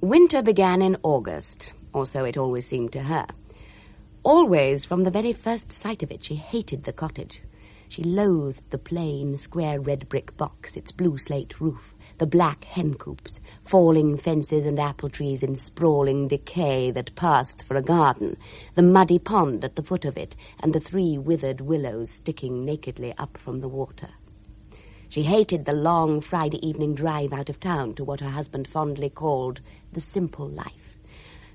Winter began in August, or so it always seemed to her. Always, from the very first sight of it, she hated the cottage. She loathed the plain, square red brick box, its blue slate roof, the black hen coops, falling fences and apple trees in sprawling decay that passed for a garden, the muddy pond at the foot of it, and the three withered willows sticking nakedly up from the water. She hated the long Friday evening drive out of town to what her husband fondly called the simple life.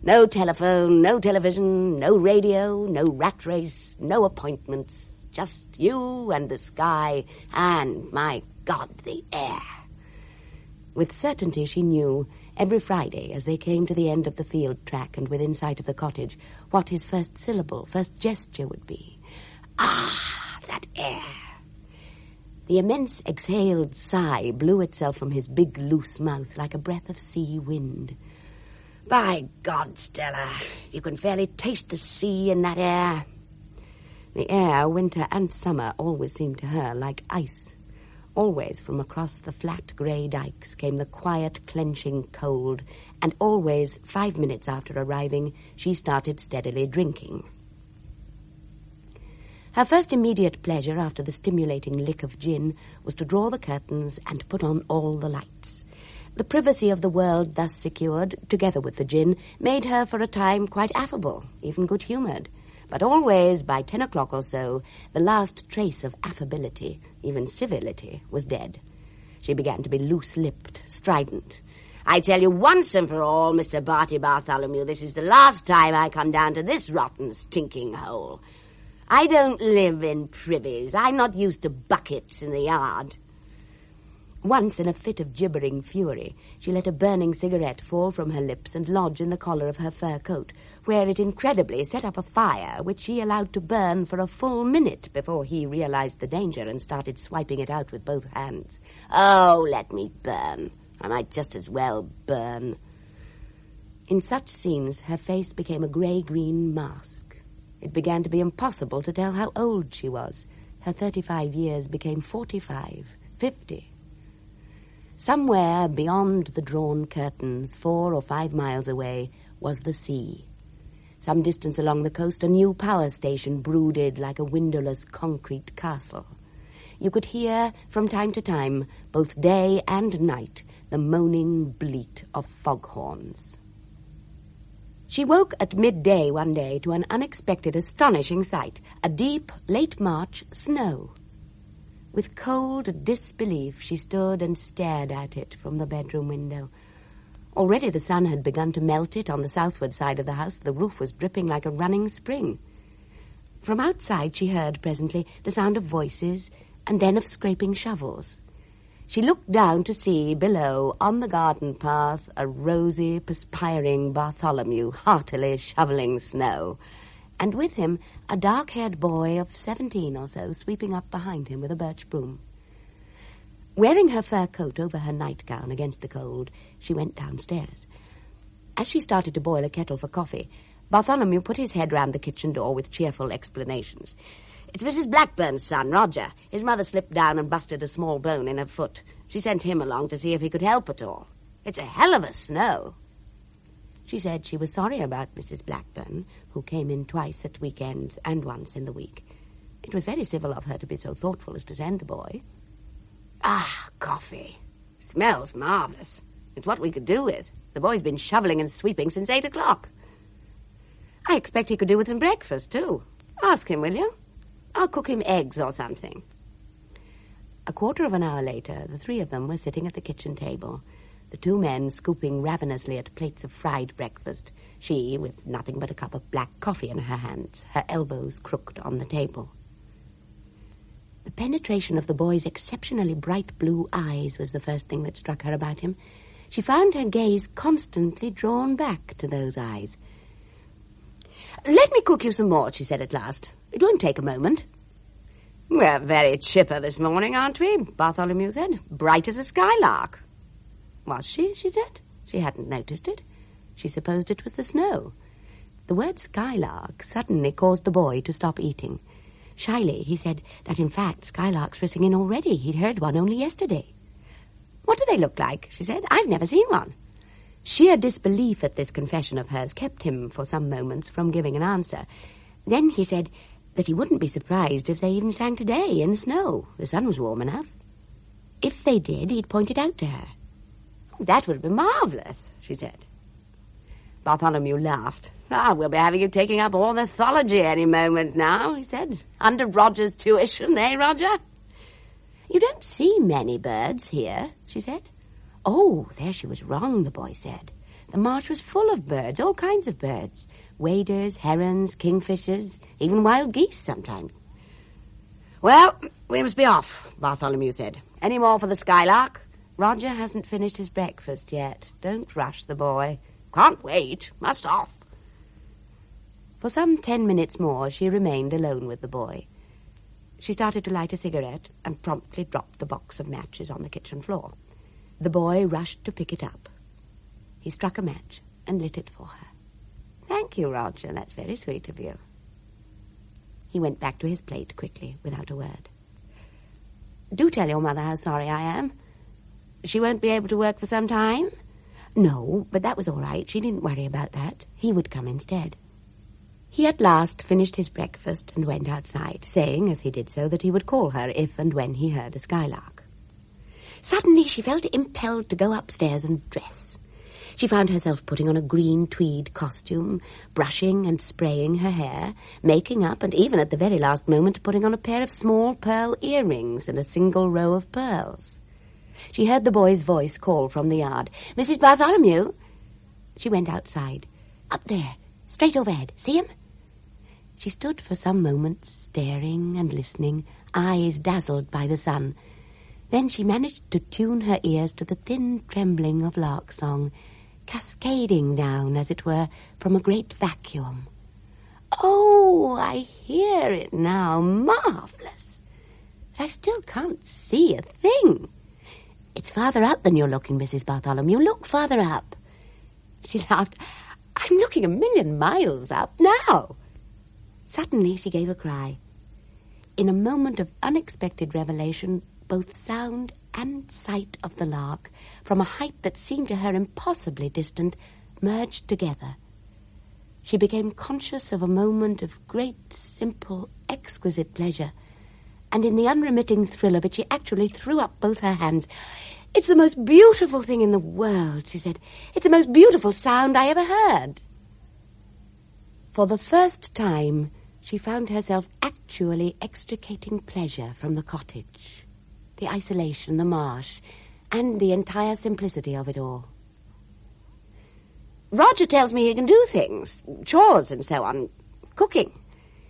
No telephone, no television, no radio, no rat race, no appointments. Just you and the sky and, my God, the air. With certainty she knew, every Friday, as they came to the end of the field track and within sight of the cottage, what his first syllable, first gesture would be. Ah, that air! The immense exhaled sigh blew itself from his big, loose mouth like a breath of sea wind. By God, Stella, you can fairly taste the sea in that air. The air, winter and summer, always seemed to her like ice. Always from across the flat grey dikes came the quiet, clenching cold, and always, five minutes after arriving, she started steadily drinking. Her first immediate pleasure after the stimulating lick of gin was to draw the curtains and put on all the lights. The privacy of the world thus secured, together with the gin, made her for a time quite affable, even good-humoured. But always, by ten o'clock or so, the last trace of affability, even civility, was dead. She began to be loose-lipped, strident. I tell you once and for all, Mr. Barty Bartholomew, this is the last time I come down to this rotten, stinking hole. I don't live in privies. I'm not used to buckets in the yard. Once, in a fit of gibbering fury, she let a burning cigarette fall from her lips and lodge in the collar of her fur coat, where it incredibly set up a fire, which she allowed to burn for a full minute before he realized the danger and started swiping it out with both hands. Oh, let me burn. I might just as well burn. In such scenes, her face became a grey-green mask. It began to be impossible to tell how old she was. Her 35 years became 45, 50. Somewhere beyond the drawn curtains, four or five miles away, was the sea. Some distance along the coast, a new power station brooded like a windowless concrete castle. You could hear, from time to time, both day and night, the moaning bleat of foghorns. She woke at midday one day to an unexpected, astonishing sight a deep, late March snow. With cold disbelief, she stood and stared at it from the bedroom window. Already the sun had begun to melt it on the southward side of the house. The roof was dripping like a running spring. From outside, she heard presently the sound of voices and then of scraping shovels. She looked down to see below, on the garden path, a rosy, perspiring Bartholomew heartily shoveling snow, and with him a dark-haired boy of seventeen or so sweeping up behind him with a birch broom. Wearing her fur coat over her nightgown against the cold, she went downstairs. As she started to boil a kettle for coffee, Bartholomew put his head round the kitchen door with cheerful explanations. It's Mrs. Blackburn's son, Roger. His mother slipped down and busted a small bone in her foot. She sent him along to see if he could help at all. It's a hell of a snow. She said she was sorry about Mrs. Blackburn, who came in twice at weekends and once in the week. It was very civil of her to be so thoughtful as to send the boy. Ah, coffee. Smells marvellous. It's what we could do with. The boy's been shoveling and sweeping since eight o'clock. I expect he could do with some breakfast, too. Ask him, will you? I'll cook him eggs or something. A quarter of an hour later, the three of them were sitting at the kitchen table, the two men scooping ravenously at plates of fried breakfast, she with nothing but a cup of black coffee in her hands, her elbows crooked on the table. The penetration of the boy's exceptionally bright blue eyes was the first thing that struck her about him. She found her gaze constantly drawn back to those eyes. Let me cook you some more, she said at last. It won't take a moment. We're very chipper this morning, aren't we? Bartholomew said. Bright as a skylark. Was she? she said. She hadn't noticed it. She supposed it was the snow. The word skylark suddenly caused the boy to stop eating. Shyly, he said that in fact skylarks were singing already. He'd heard one only yesterday. What do they look like? she said. I've never seen one. Sheer disbelief at this confession of hers kept him for some moments from giving an answer. Then he said that he wouldn't be surprised if they even sang today in snow. The sun was warm enough. If they did, he'd point it out to her. That would be marvellous, she said. Bartholomew laughed. Ah, we'll be having you taking up ornithology any moment now, he said. Under Roger's tuition, eh, Roger? You don't see many birds here, she said. Oh, there she was wrong, the boy said. The marsh was full of birds, all kinds of birds. Waders, herons, kingfishers, even wild geese sometimes. Well, we must be off, Bartholomew said. Any more for the Skylark? Roger hasn't finished his breakfast yet. Don't rush the boy. Can't wait. Must off. For some ten minutes more she remained alone with the boy. She started to light a cigarette and promptly dropped the box of matches on the kitchen floor. The boy rushed to pick it up. He struck a match and lit it for her. Thank you, Roger. That's very sweet of you. He went back to his plate quickly, without a word. Do tell your mother how sorry I am. She won't be able to work for some time? No, but that was all right. She didn't worry about that. He would come instead. He at last finished his breakfast and went outside, saying as he did so that he would call her if and when he heard a skylark. Suddenly she felt impelled to go upstairs and dress. She found herself putting on a green tweed costume, brushing and spraying her hair, making up, and even at the very last moment putting on a pair of small pearl earrings and a single row of pearls. She heard the boy's voice call from the yard. Mrs. Bartholomew? She went outside. Up there, straight overhead. See him? She stood for some moments, staring and listening, eyes dazzled by the sun. Then she managed to tune her ears to the thin trembling of lark song, cascading down, as it were, from a great vacuum. Oh, I hear it now. Marvellous. But I still can't see a thing. It's farther up than you're looking, Mrs. Bartholomew. You look farther up. She laughed. I'm looking a million miles up now. Suddenly she gave a cry. In a moment of unexpected revelation, both sound and sight of the lark, from a height that seemed to her impossibly distant, merged together. She became conscious of a moment of great, simple, exquisite pleasure and in the unremitting thrill of it, she actually threw up both her hands. It's the most beautiful thing in the world, she said. It's the most beautiful sound I ever heard. For the first time, she found herself actually extricating pleasure from the cottage, the isolation, the marsh, and the entire simplicity of it all. Roger tells me he can do things, chores and so on, cooking.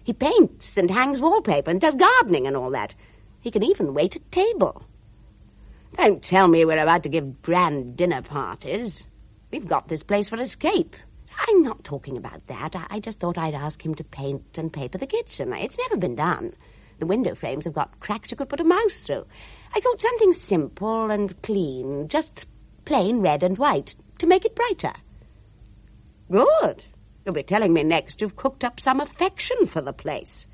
He paints and hangs wallpaper and does gardening and all that. He can even wait at table. Don't tell me we're about to give grand dinner parties. We've got this place for escape. I'm not talking about that. I, just thought I'd ask him to paint and paper the kitchen. It's never been done. The window frames have got cracks you could put a mouse through. I thought something simple and clean, just plain red and white, to make it brighter. Good. You'll be telling me next you've cooked up some affection for the place.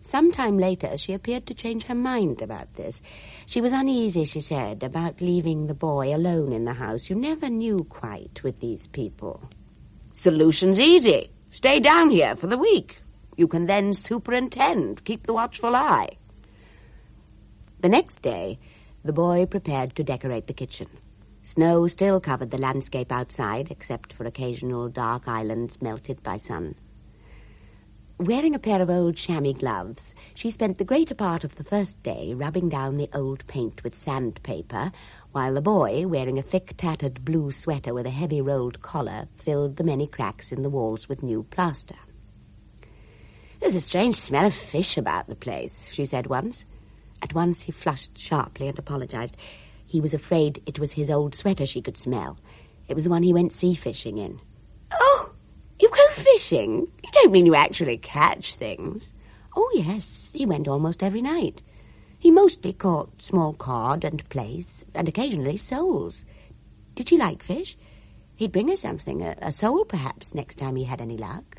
Some time later, she appeared to change her mind about this. She was uneasy, she said, about leaving the boy alone in the house. You never knew quite with these people. Solution's easy. Stay down here for the week. You can then superintend, keep the watchful eye. The next day, the boy prepared to decorate the kitchen. Snow still covered the landscape outside, except for occasional dark islands melted by sun. Wearing a pair of old chamois gloves, she spent the greater part of the first day rubbing down the old paint with sandpaper, while the boy, wearing a thick tattered blue sweater with a heavy rolled collar, filled the many cracks in the walls with new plaster. There's a strange smell of fish about the place, she said once. At once he flushed sharply and apologized. He was afraid it was his old sweater she could smell. It was the one he went sea fishing in. Oh, you go fishing? You don't mean you actually catch things? Oh, yes, he went almost every night. He mostly caught small cod and plaice, and occasionally soles. Did she like fish? He'd bring her something, a, a sole perhaps, next time he had any luck.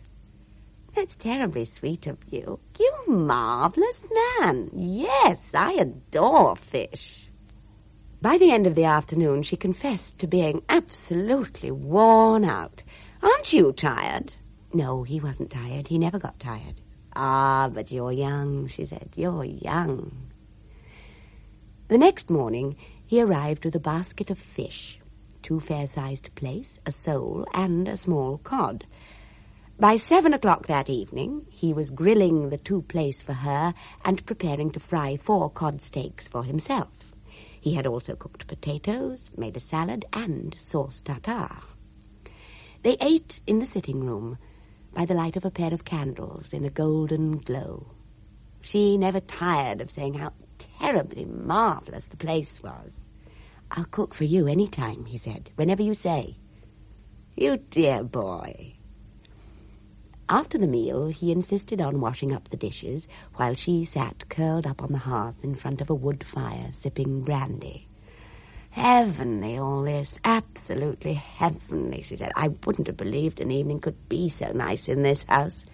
That's terribly sweet of you. You marvellous man. Yes, I adore fish. By the end of the afternoon, she confessed to being absolutely worn out. Aren't you tired? No, he wasn't tired. He never got tired. Ah, but you're young, she said. You're young. The next morning, he arrived with a basket of fish, two fair-sized plaice, a sole, and a small cod. By seven o'clock that evening, he was grilling the two plaice for her and preparing to fry four cod steaks for himself. He had also cooked potatoes, made a salad, and sauce tartare. They ate in the sitting room by the light of a pair of candles in a golden glow. She never tired of saying how terribly marvellous the place was. I'll cook for you any time, he said, whenever you say. You dear boy. After the meal, he insisted on washing up the dishes while she sat curled up on the hearth in front of a wood fire sipping brandy. Heavenly, all this. Absolutely heavenly, she said. I wouldn't have believed an evening could be so nice in this house.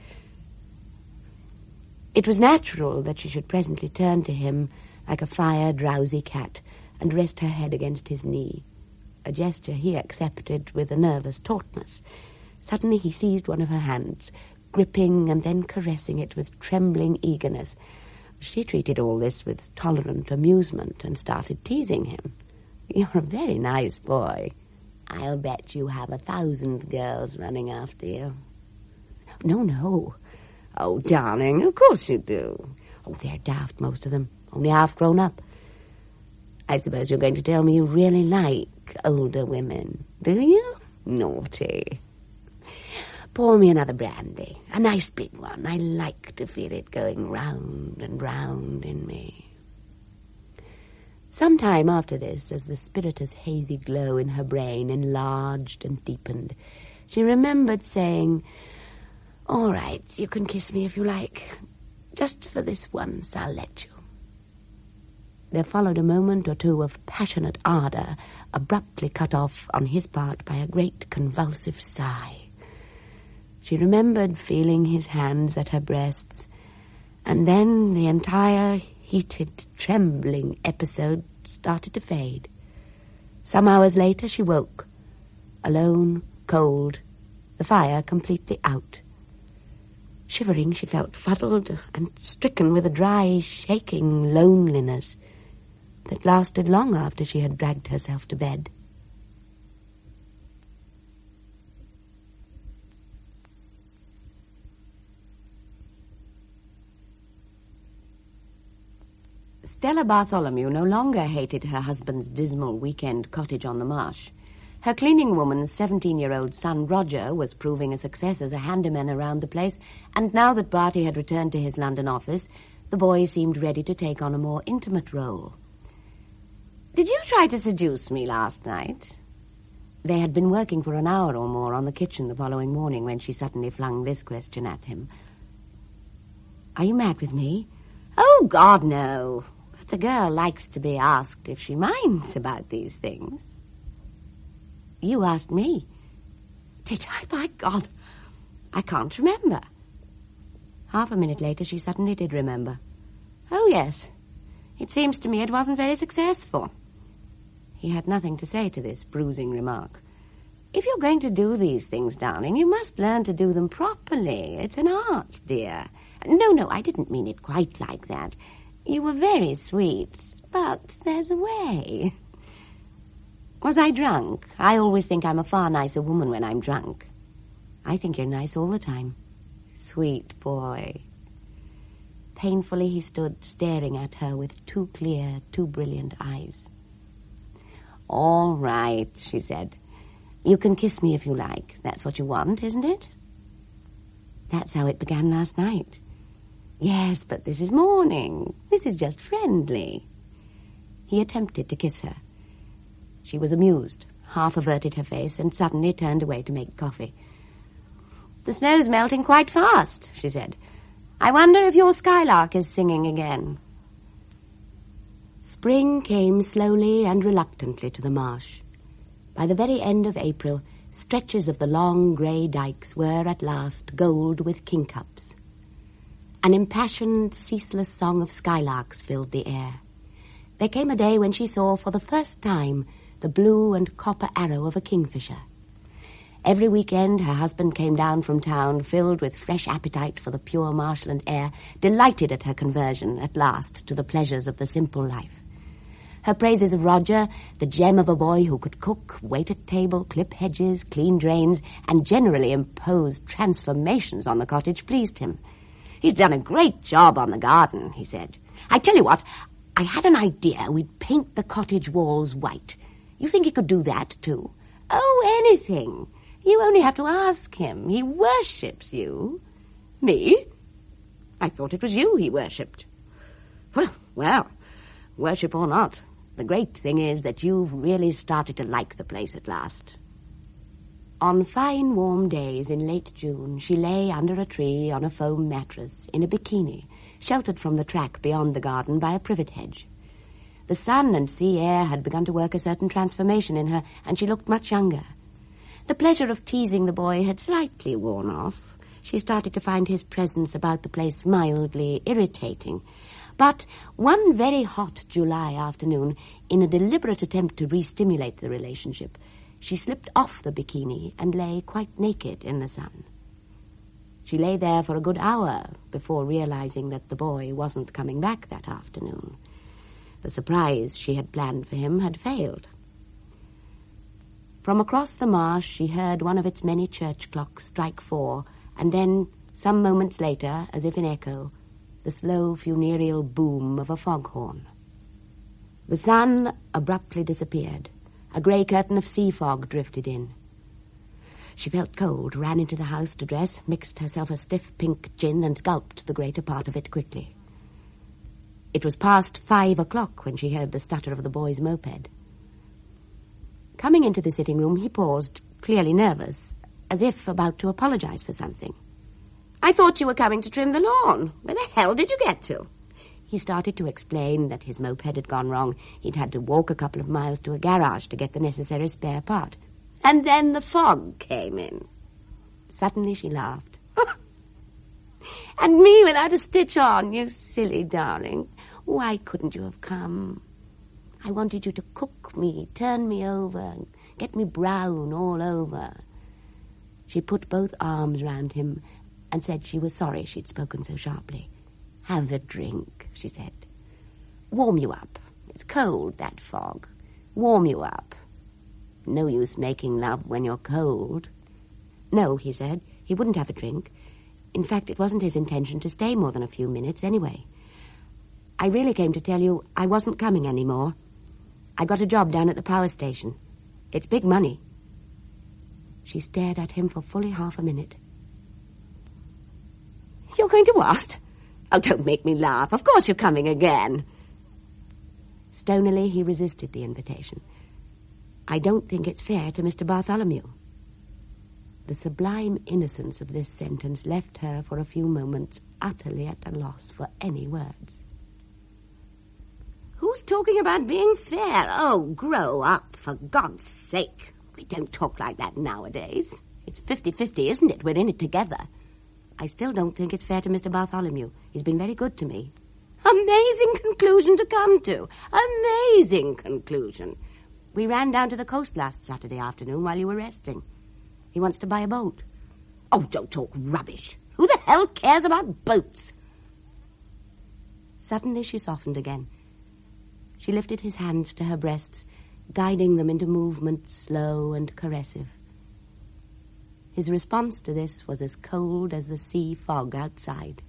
It was natural that she should presently turn to him like a fire drowsy cat and rest her head against his knee, a gesture he accepted with a nervous tautness. Suddenly he seized one of her hands, gripping and then caressing it with trembling eagerness. She treated all this with tolerant amusement and started teasing him. You're a very nice boy. I'll bet you have a thousand girls running after you. No, no. Oh, darling, of course you do. Oh, they're daft, most of them. Only half grown up. I suppose you're going to tell me you really like older women, do you? Naughty. Pour me another brandy, a nice big one. I like to feel it going round and round in me. Some time after this, as the spiritus hazy glow in her brain enlarged and deepened, she remembered saying, All right, you can kiss me if you like. Just for this once, I'll let you. There followed a moment or two of passionate ardour, abruptly cut off on his part by a great convulsive sigh. She remembered feeling his hands at her breasts, and then the entire heated, trembling episode started to fade. Some hours later she woke, alone, cold, the fire completely out. Shivering, she felt fuddled and stricken with a dry, shaking loneliness that lasted long after she had dragged herself to bed. Stella Bartholomew no longer hated her husband's dismal weekend cottage on the marsh. Her cleaning woman's 17-year-old son, Roger, was proving a success as a handyman around the place, and now that Barty had returned to his London office, the boy seemed ready to take on a more intimate role. Did you try to seduce me last night? They had been working for an hour or more on the kitchen the following morning when she suddenly flung this question at him. Are you mad with me? Oh, God, no. But a girl likes to be asked if she minds about these things. You asked me. Did I? By God, I can't remember. Half a minute later, she suddenly did remember. Oh, yes. It seems to me it wasn't very successful. He had nothing to say to this bruising remark. If you're going to do these things, darling, you must learn to do them properly. It's an art, dear. No, no, I didn't mean it quite like that. You were very sweet, but there's a way. Was I drunk? I always think I'm a far nicer woman when I'm drunk. I think you're nice all the time. Sweet boy. Painfully he stood staring at her with two clear, two brilliant eyes. All right, she said. You can kiss me if you like. That's what you want, isn't it? That's how it began last night. Yes, but this is morning. This is just friendly. He attempted to kiss her. She was amused, half averted her face, and suddenly turned away to make coffee. The snow's melting quite fast, she said. I wonder if your skylark is singing again. Spring came slowly and reluctantly to the marsh. By the very end of April, stretches of the long grey dikes were at last gold with kingcups. An impassioned, ceaseless song of skylarks filled the air. There came a day when she saw for the first time the blue and copper arrow of a kingfisher. Every weekend her husband came down from town filled with fresh appetite for the pure marshland air, delighted at her conversion at last to the pleasures of the simple life. Her praises of Roger, the gem of a boy who could cook, wait at table, clip hedges, clean drains, and generally impose transformations on the cottage, pleased him. He's done a great job on the garden, he said. I tell you what, I had an idea we'd paint the cottage walls white. You think he could do that, too? Oh, anything. You only have to ask him. He worships you. Me? I thought it was you he worshipped. Well, well, worship or not, the great thing is that you've really started to like the place at last. On fine warm days in late June, she lay under a tree on a foam mattress in a bikini, sheltered from the track beyond the garden by a privet hedge. The sun and sea air had begun to work a certain transformation in her, and she looked much younger. The pleasure of teasing the boy had slightly worn off. She started to find his presence about the place mildly irritating. But one very hot July afternoon, in a deliberate attempt to re-stimulate the relationship, she slipped off the bikini and lay quite naked in the sun. She lay there for a good hour before realizing that the boy wasn't coming back that afternoon. The surprise she had planned for him had failed. From across the marsh she heard one of its many church clocks strike four, and then, some moments later, as if in echo, the slow funereal boom of a foghorn. The sun abruptly disappeared. A grey curtain of sea fog drifted in. She felt cold, ran into the house to dress, mixed herself a stiff pink gin, and gulped the greater part of it quickly. It was past five o'clock when she heard the stutter of the boy's moped. Coming into the sitting room, he paused, clearly nervous, as if about to apologize for something. I thought you were coming to trim the lawn. Where the hell did you get to? He started to explain that his moped had gone wrong. He'd had to walk a couple of miles to a garage to get the necessary spare part. And then the fog came in. Suddenly she laughed. and me without a stitch on, you silly darling. Why couldn't you have come? I wanted you to cook me, turn me over, get me brown all over. She put both arms round him and said she was sorry she'd spoken so sharply. Have a drink, she said. Warm you up. It's cold, that fog. Warm you up. No use making love when you're cold. No, he said. He wouldn't have a drink. In fact, it wasn't his intention to stay more than a few minutes anyway. I really came to tell you I wasn't coming any more. I got a job down at the power station. It's big money. She stared at him for fully half a minute. You're going to what? Oh, don't make me laugh. Of course you're coming again. Stonily, he resisted the invitation. I don't think it's fair to Mr. Bartholomew. The sublime innocence of this sentence left her for a few moments utterly at a loss for any words. Who's talking about being fair? Oh, grow up, for God's sake. We don't talk like that nowadays. It's 50-50, isn't it? We're in it together. I still don't think it's fair to Mr. Bartholomew. He's been very good to me. Amazing conclusion to come to. Amazing conclusion. We ran down to the coast last Saturday afternoon while you were resting. He wants to buy a boat. Oh, don't talk rubbish. Who the hell cares about boats? Suddenly she softened again. She lifted his hands to her breasts, guiding them into movements slow and caressive. His response to this was as cold as the sea fog outside.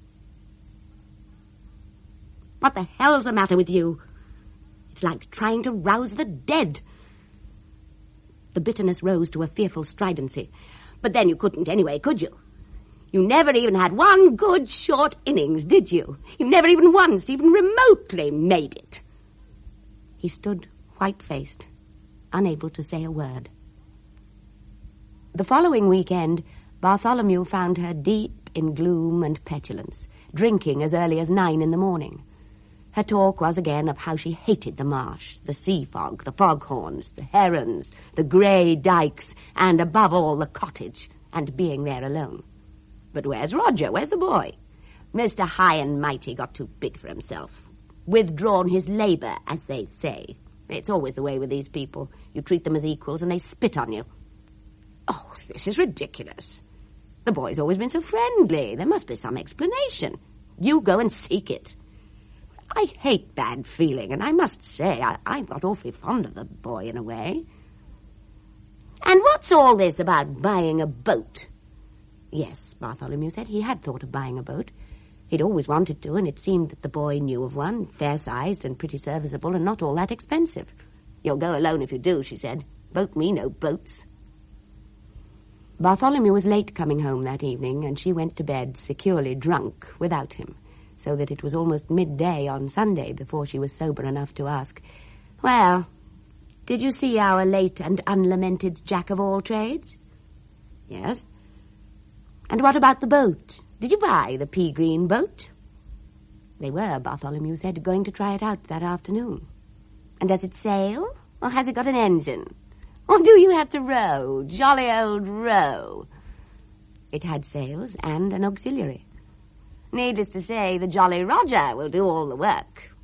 What the hell's the matter with you? It's like trying to rouse the dead. The bitterness rose to a fearful stridency. But then you couldn't anyway, could you? You never even had one good short innings, did you? You never even once, even remotely made it. He stood white-faced, unable to say a word. The following weekend, Bartholomew found her deep in gloom and petulance, drinking as early as nine in the morning. Her talk was again of how she hated the marsh, the sea fog, the foghorns, the herons, the grey dikes, and above all the cottage, and being there alone. But where's Roger? Where's the boy? Mr. High and Mighty got too big for himself. withdrawn his labour, as they say. It's always the way with these people. You treat them as equals and they spit on you. Oh, this is ridiculous. The boy's always been so friendly. There must be some explanation. You go and seek it. I hate bad feeling, and I must say I, I got awfully fond of the boy in a way. And what's all this about buying a boat? Yes, Bartholomew said he had thought of buying a boat. He'd always wanted to, and it seemed that the boy knew of one, fair-sized and pretty serviceable and not all that expensive. You'll go alone if you do, she said. Boat me no boats. Bartholomew was late coming home that evening, and she went to bed securely drunk without him, so that it was almost midday on Sunday before she was sober enough to ask, Well, did you see our late and unlamented jack-of-all-trades? Yes. And what about the boat? Did you buy the pea green boat? They were, Bartholomew said, going to try it out that afternoon. And does it sail? Or has it got an engine? Or do you have to row? Jolly old row. It had sails and an auxiliary. Needless to say, the Jolly Roger will do all the work.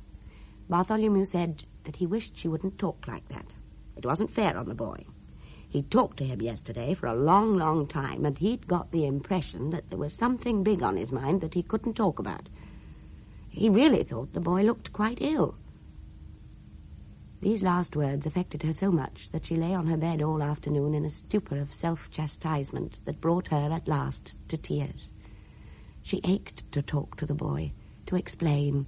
Bartholomew said that he wished she wouldn't talk like that. It wasn't fair on the boy. He'd talked to him yesterday for a long, long time, and he'd got the impression that there was something big on his mind that he couldn't talk about. He really thought the boy looked quite ill. These last words affected her so much that she lay on her bed all afternoon in a stupor of self-chastisement that brought her at last to tears. She ached to talk to the boy, to explain,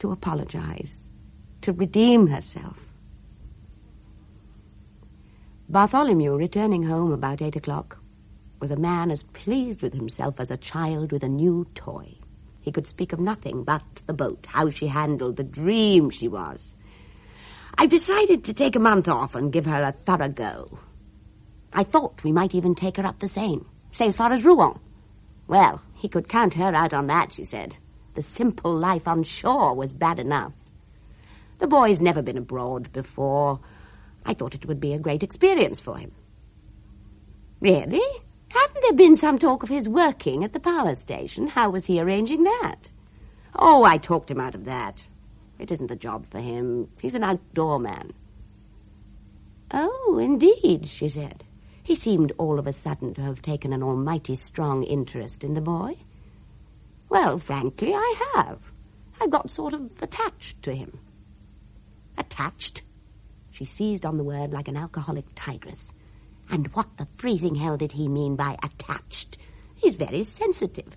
to apologize, to redeem herself. Bartholomew, returning home about eight o'clock, was a man as pleased with himself as a child with a new toy. He could speak of nothing but the boat, how she handled, the dream she was. I've decided to take a month off and give her a thorough go. I thought we might even take her up the Seine, say as far as Rouen. Well, he could count her out on that, she said. The simple life on shore was bad enough. The boy's never been abroad before, I thought it would be a great experience for him. Really? Hadn't there been some talk of his working at the power station? How was he arranging that? Oh, I talked him out of that. It isn't the job for him. He's an outdoor man. Oh, indeed, she said. He seemed all of a sudden to have taken an almighty strong interest in the boy. Well, frankly, I have. I got sort of attached to him. Attached? She seized on the word like an alcoholic tigress. And what the freezing hell did he mean by attached? He's very sensitive.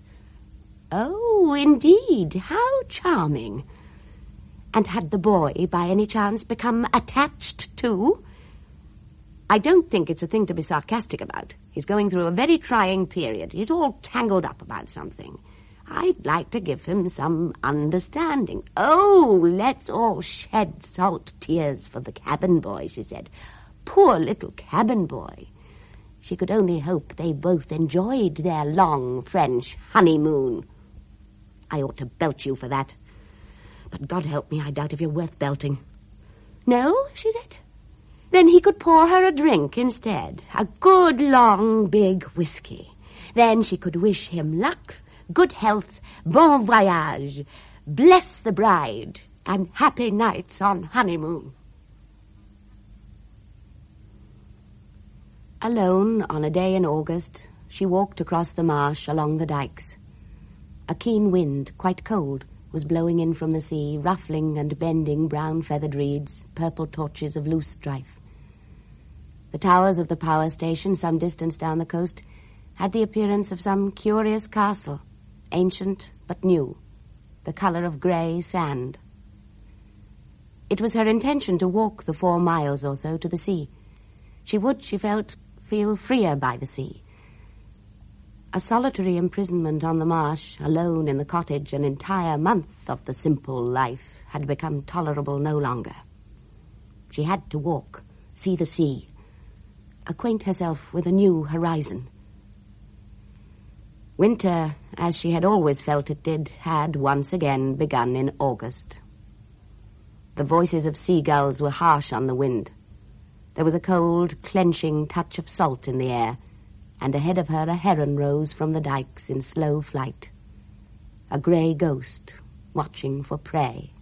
Oh, indeed. How charming. And had the boy, by any chance, become attached too? I don't think it's a thing to be sarcastic about. He's going through a very trying period. He's all tangled up about something. I'd like to give him some understanding. Oh, let's all shed salt tears for the cabin boy, she said. Poor little cabin boy. She could only hope they both enjoyed their long French honeymoon. I ought to belt you for that. But God help me, I doubt if you're worth belting. No, she said. Then he could pour her a drink instead. A good, long, big whiskey. Then she could wish him luck good health, bon voyage, bless the bride, and happy nights on honeymoon. Alone on a day in August, she walked across the marsh along the dikes. A keen wind, quite cold, was blowing in from the sea, ruffling and bending brown feathered reeds, purple torches of loosestrife. The towers of the power station, some distance down the coast, had the appearance of some curious castle, ancient but new, the color of grey sand. It was her intention to walk the four miles or so to the sea. She would, she felt, feel freer by the sea. A solitary imprisonment on the marsh, alone in the cottage, an entire month of the simple life had become tolerable no longer. She had to walk, see the sea, acquaint herself with a new horizon. Winter, as she had always felt it did, had once again begun in August. The voices of seagulls were harsh on the wind. There was a cold, clenching touch of salt in the air, and ahead of her a heron rose from the dikes in slow flight. A grey ghost, watching for prey.